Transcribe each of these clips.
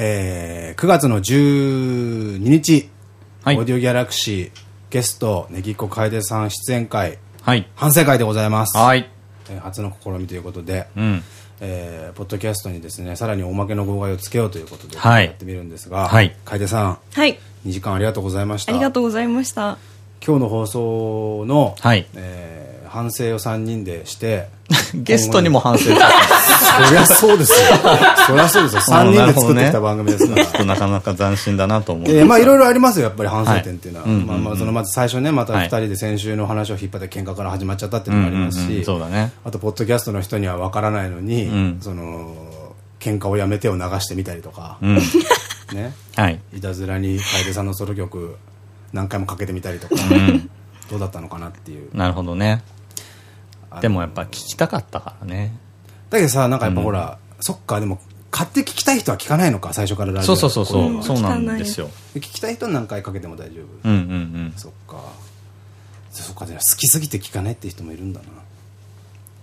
えー、9月の12日、はい、オーディオギャラクシーゲスト、ネギっ子楓さん出演会、はい、反省会でございます。はい。えー、初の試みということで、うん、えー、ポッドキャストにですね、さらにおまけの号外をつけようということで、はい、やってみるんですが、はい、楓さん、はい、2時間ありがとうございました。ありがとうございました。今日の放送の、はい、えー、反省を3人でして、ゲストにも反省そりゃそうですよ。そりゃそうですよ。3人で作ってきた番組ですから。ちょっとなかなか斬新だなと思う。えまあいろいろありますよ、やっぱり反省点っていうのは。まあまあ、そのまず最初ね、また2人で先週の話を引っ張って喧嘩から始まっちゃったっていうのもありますし、そうだね。あと、ポッドキャストの人にはわからないのに、その、喧嘩をやめてを流してみたりとか、ね。はい。いたずらに楓さんのソロ曲何回もかけてみたりとか、どうだったのかなっていう。なるほどね。でもやっぱ聞きたかったからね。だけどさ、なんかやっぱほら、そっか、でも、買って聞きたい人は聞かないのか、最初からラジオ。そうそうそう、そうなんですよ。聞きたい人何回かけても大丈夫。うんうんうん。そっか。そっか、好きすぎて聞かないって人もいるんだな。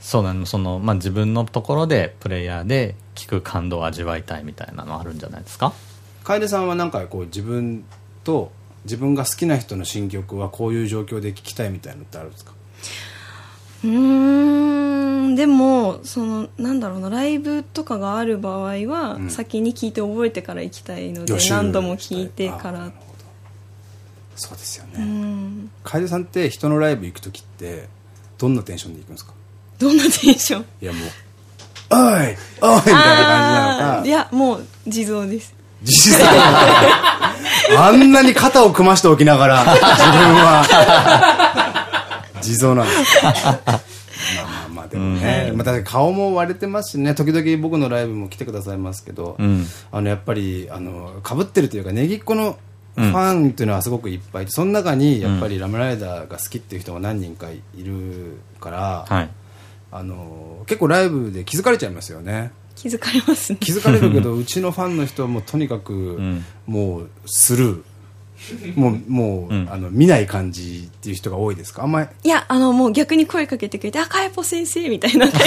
そうなの、その、まあ、自分のところで、プレイヤーで聞く感動を味わいたいみたいなのあるんじゃないですか？楓さんはなんかこう、自分と、自分が好きな人の新曲はこういう状況で聞きたいみたいなのってあるんですか？うんでもそのなんだろうなライブとかがある場合は、先に聞いて覚えてから行きたいので何度も聞いてからそうですよね。楓さんって人のライブ行く時ってどんなテンションで行くんですか？どんなテンション？いやもう「おいおい!」みたいな感じなのか。いやもう地蔵です。地蔵。あんなに肩を組ましておきながら自分は地蔵なんです。まあまあまあでもね、また顔も割れてますしね。時々僕のライブも来てくださいますけど、うん、あのやっぱりあのかぶってるというかねぎっこのファンっていうのはすごくいっぱい。その中にやっぱりラムライダーが好きっていう人が何人かいるから、はい、あの結構ライブで気づかれちゃいますよね。気づかれますね。気づかれるけど うちのファンの人はもうとにかく、もうスルーもう、もう、うん、あの、見ない感じっていう人が多いですか？あんまり。いや、あの、もう逆に声かけてくれて、あ、かえぽ先生みたいな。先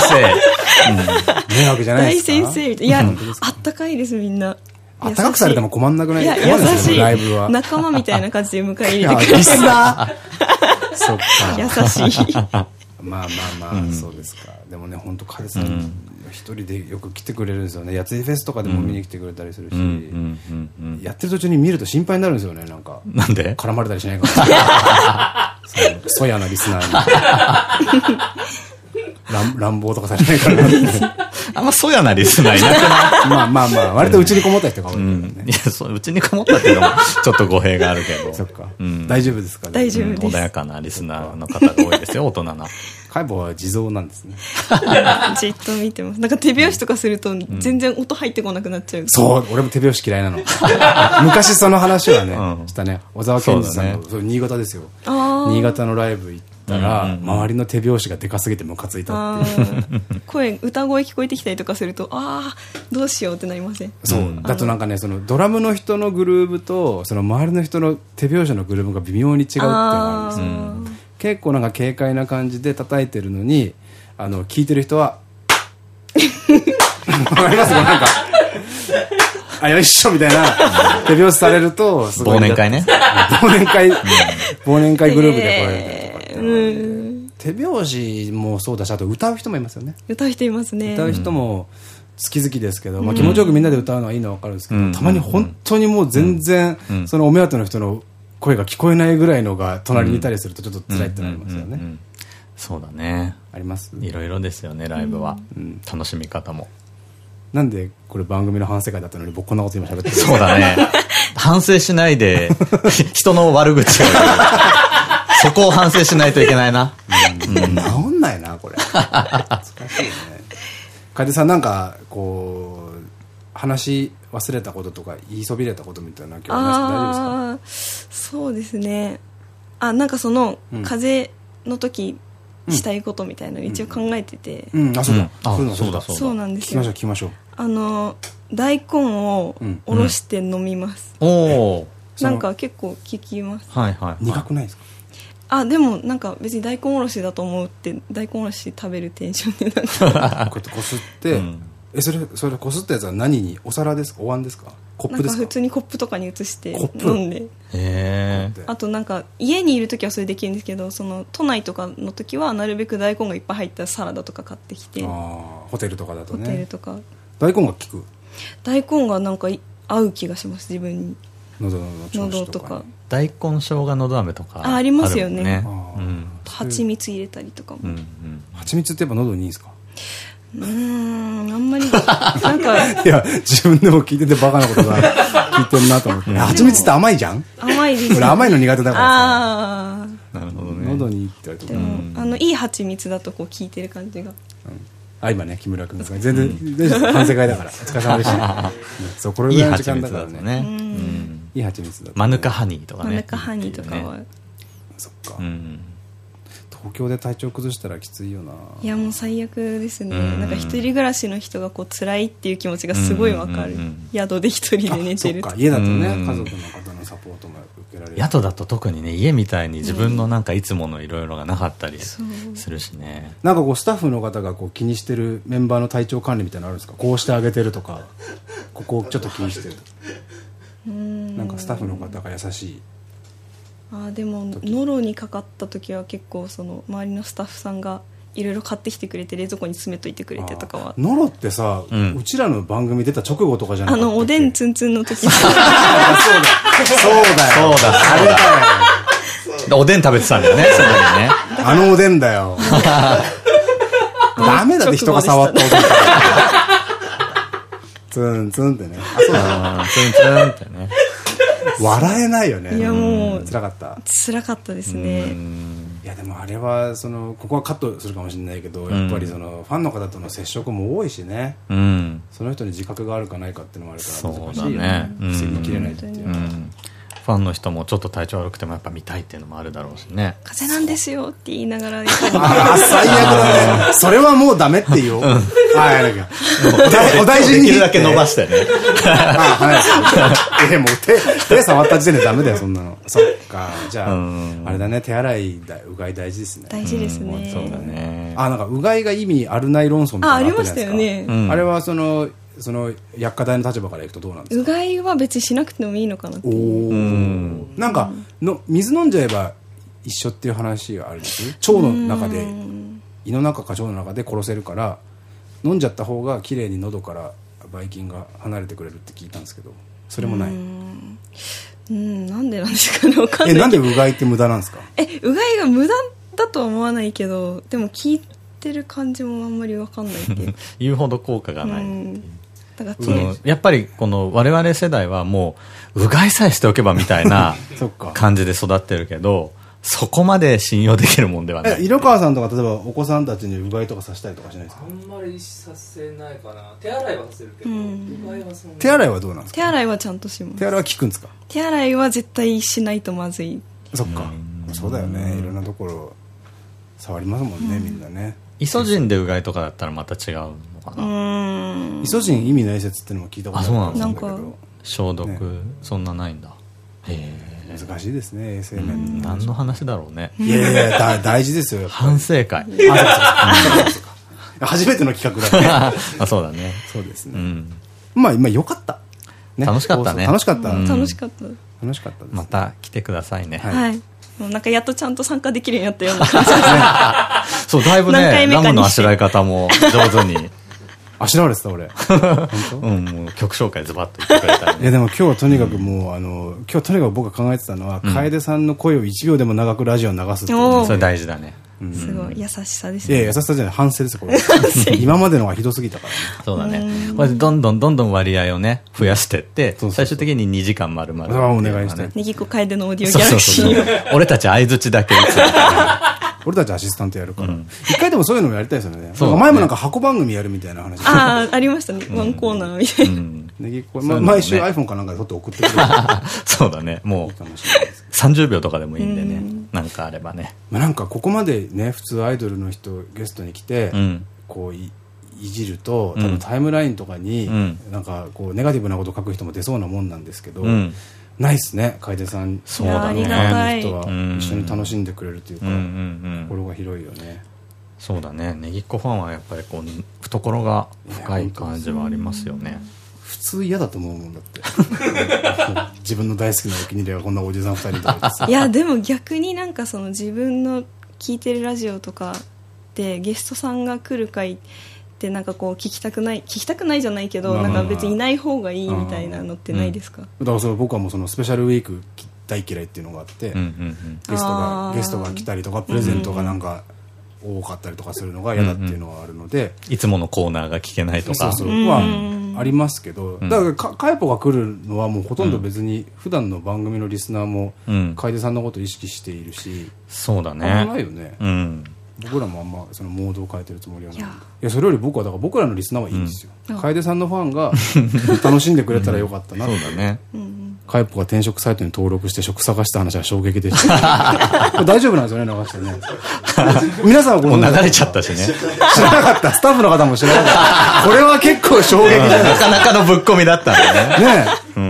生。迷惑じゃないですか？大先生みたいな。いや、あったかいです、みんな。あったかくされても困んなくない？いや、優しい。ライブは。仲間みたいな感じで迎え入れてくれる。リスナー そっか。優しい。まあまあまあ、そうですか。でもね、本当カレさん、一人でよく来てくれるんですよね。やついフェスとかでも見に来てくれたりするし。やってる途中に見ると心配になるんですよねなんか。なんで？絡まれたりしないか そやなリスナーに。乱乱暴とかされないからあんまそやなリスナーいなくない？まあまあまあ、割とうちにこもった人が多いね。いや、そう、うちにこもったっていうのも、ちょっと語弊があるけど。そっか。大丈夫ですかね。大丈夫です。穏やかなリスナーの方が多いですよ、大人な。解剖は地蔵なんですね。じっと見てます。なんか手拍子とかすると、全然音入ってこなくなっちゃう。そう、俺も手拍子嫌いなの。昔その話はね、したね。小沢健二さんの、新潟ですよ。新潟のライブ行って、たら、周りの手拍子がでかすぎてムカついたっていう。声歌声聞こえてきたりとかするとああどうしようってなりません？そう。だとなんかねそのドラムの人のグルーブとその周りの人の手拍子のグルーブが微妙に違うっていうのがあるんですよ。結構なんか軽快な感じで叩いてるのにあの聞いてる人はわかりますかなんかあ、よいしょみたいな手拍子されると、忘年会ね。忘年会、忘年会グループで来られたり手拍子もそうだしあと歌う人もいますよね。歌う人いますね。歌う人も好き好きですけど、まあ、気持ちよくみんなで歌うのはいいのは分かるんですけど、たまに本当にもう全然、そのお目当ての人の声が聞こえないぐらいのが隣にいたりするとちょっと辛いってなりますよね。そうだね。あります？いろいろですよねライブは、楽しみ方も。なんでこれ番組の反省会だったのに僕こんなこと今喋ってるそうだね。反省しないで人の悪口をそこを反省しないといけないな。うん、治んないな、これ。難しいね。楓さん、なんか、こう、話忘れたこととか、言いそびれたことみたいな、今日大丈夫ですか？そうですね。あ、なんかその、風邪の時、したいことみたいなの一応考えてて。うん、あ、そうだ。あ、そうだ、そうなんですよ。聞きましょう、聞きましょう。あの、大根をおろして飲みます。おお。なんか結構効きます。はいはい。苦くないですか？あでもなんか別に大根おろしだと思うって大根おろし食べるテンションでなんか こうやってこすって、うん、えそれそれこすったやつは何にお皿ですか？お椀ですか？コッなんかプですか？普通にコップとかに移して飲んで。へえ。あとなんか家にいる時はそれできるんですけどその都内とかの時はなるべく大根がいっぱい入ったサラダとか買ってきて、ホテルとかだとホテルねとか。大根が効く？大根がなんかい合う気がします自分に喉の調喉とか。大根生姜のど飴とかあありますよね。蜂蜜入れたりとかも。うんうん。蜂蜜ってやっぱ喉にいいんですか？うーんあんまり。なんかいや自分でも聞いててバカなことが 聞いてるなと思って。蜂蜜って甘いじゃん？甘いです。俺甘いの苦手だからああなるほどね。喉にいいって言われてでも、あのいい蜂蜜だとこう効いてる感じが。あ今ね木村君が。全然反省会だから。お疲れ様でした。う んそうこれいいぐらいの時蜂蜜間だからね。だとね。うんいい蜂蜜だとマヌカハニーとかね。マヌカハニーとかは、ねそっか。うん。東京で体調崩したらきついよな。いやもう最悪ですね、うん。なんか一人暮らしの人がこう辛いっていう気持ちがすごいわかる、宿で一人で寝てるとか。家だとねうん。家族の方のサポートも受けられる。宿だと特にね家みたいに自分のなんかいつものいろいろがなかったりするしね。なんかこうスタッフの方がこう気にしてるメンバーの体調管理みたいなのあるんですか？こうしてあげてるとか。ここをちょっと気にしてる。とかスタッフの方が優しい。あーでもノロにかかった時は結構その周りのスタッフさんがいろいろ買ってきてくれて冷蔵庫に詰めといてくれてとかは。あノロってさ、ううんちらの番組出た直後とかじゃなあかったっけ？のおでんツンツンの時に そうだよ。そうだ。あれだ。よおでん食べてたんだよねその時ね。あのおでんだよ。ダメだって人が触ったおでんツンツンってね。あそうだ。うんツンツンってね笑えないよね。いやもう辛かった。辛かったですね。いやでもあれはそのここはカットするかもしれないけどやっぱりそのファンの方との接触も多いしね。うん。その人に自覚があるかないかっていうのもあるからそうだ難しいよね。ねうん。防ぎきれないっていううのは。んファンの人もちょっと体調悪くてもやっぱ見たいっていうのもあるだろうしね。風邪なんですよって言いながら。ああ最悪だね。それはもうダメって言おう。はいなんか。お大事に。できるだけ伸ばしてね。あはい。えもう手手触った時点でダメだよそんなの。そっか。じゃあうん。あれだね。手洗いだうがい大事ですね。大事ですね。そうだね。あなんかうがいが意味あるない論争みたいなのありましたよね。うん。あれはそのその薬科大の立場からいくとどうなんですか？うがいは別にしなくてもいいのかなってなんかの水飲んじゃえば一緒っていう話があるんです？腸の中で。胃の中か腸の中で殺せるから飲んじゃった方が綺麗に喉からばい菌が離れてくれるって聞いたんですけどそれもない。うん。なんでなんですかねわかんない。えなんでうがいって無駄なんですか？えうがいが無駄だとは思わないけどでも聞いてる感じもあんまりわかんないっていう。言うほど効果がないいそのやっぱりこの我々世代はもううがいさえしておけばみたいな 感じで育ってるけどそこまで信用できるもんではない。え色川さんとか例えばお子さんたちにうがいとかさせたりとかしないですか？あんまりさせないかな。手洗いはさせるけど、うん。うがいはそんな手洗いはどうなんですか？手洗いはちゃんとします。手洗いは効くんですか？手洗いは絶対しないとまずい。そっか。そうだよね。いろんなところ触りますもんねみんなね。イソジンでうがいとかだったらまた違うのかうな、イソジン意味ない説っていうのも聞いたことある。あそうなんけど消毒、ね。そんなないんだ。へえ。難しいですね衛生面。何の話だろうね。いやいやだ大事ですよ反省会。初めての企画だね あそうだね。そうですね。うん。まあ今良かった。ね。楽しかったね。楽しかった。うん。楽しかった、楽しかったです。また来てくださいね、はい。なんかやっとちゃんと参加できるようになったような感じそうだいぶ何ね回目かにラムのあしらい方も上手にあしらわれてた俺。うんもう曲紹介ズバッと言ってくれたいやでも今日はとにかくもう、あの今日とにかく僕が考えてたのは、楓さんの声を1秒でも長くラジオに流すっていう。それ大事だね。すごい優しさですいやいねや優しさじゃない反省ですこれ。今までのがひどすぎたから。ねそうだね。これでどんどんどんどん割合をね増やしてって最終的に2時間丸々お願いしたいネギコ楓のオーディオギャラクそうそうシーを俺たち相づちだけ打つ俺たちアシスタントやるから、一回でもそういうのもやりたいですよね。前もなんか箱番組やるみたいな話。ああありましたね。ワンコーナーみたいな、毎週 iPhone かなんかで撮って送ってくれる。そうだね。もうかもしれないです。30秒とかでもいいんでね。なんかあればね。まあなんかここまでね普通アイドルの人ゲストに来て、うん。こういいじると多うん。分タイムラインとかに、うん。なんかこうネガティブなこと書く人も出そうなもんなんですけど、うんないっすね楓さん。そうだね。の人はうん。一緒に楽しんでくれるというか、心が広いよね。そうだね。ネギっ子ファンはやっぱりこう懐が深い感じはありますよね。普通嫌だと思うもんだって。自分の大好きなお気に入りがこんなおじさん二人とかいやでも逆になんかその自分の聞いてるラジオとかでゲストさんが来る回ってなんかこう聞きたくない聞きたくないじゃないけどまあまあまあ。なんか別にいない方がいいみたいなのってないですか、だからその僕はもうそのスペシャルウィーク大嫌いっていうのがあって、うんうんうん。ゲストがゲストが来たりとかプレゼントがなんか多かったりとかするのが嫌だっていうのはあるので、いつものコーナーが聞けないとか。そうそうう。ん。はありますけど、だからかカイポが来るのはもうほとんど別に普段の番組のリスナーもうん。楓さんのことを意識しているし、そうだあんまないねよね、うん僕らもあんまそのモードを変えてるつもりはないいやそれより僕はだから僕らのリスナーはいいんですよ、うん楓さんのファンが 楽しんでくれたらよかったなってそうだねカイポが転職サイトに登録して職探した話は衝撃でした。大丈夫なんですよね、流してね。皆さんはご存知もう流れちゃったしね知らなかった。スタッフの方も知らなかった。これは結構衝撃じゃないなかなかのぶっ込みだったんだねねうんえ。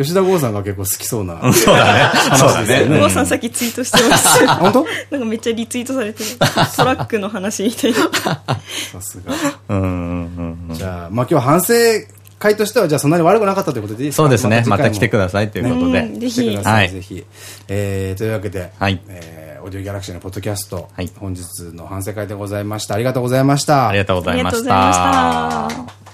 吉田剛さんが結構好きそうな。そうだね。そうだね。久保さんさっきツイートしてました 本当？なんかめっちゃリツイートされてる。トラックの話みたいな。さすが。うんうんうんじゃあ、まあ今日は反省会としては、じゃあそんなに悪くなかったということでいいですか？そうですね。また来てくだださいということで。うんぜひ。ぜひ。えーというわけで、はい。えーオーディオギャラクシーのポッドキャストはい、本日の反省会でございました。ありがとうございました。ありがとうございましありがとうございまたした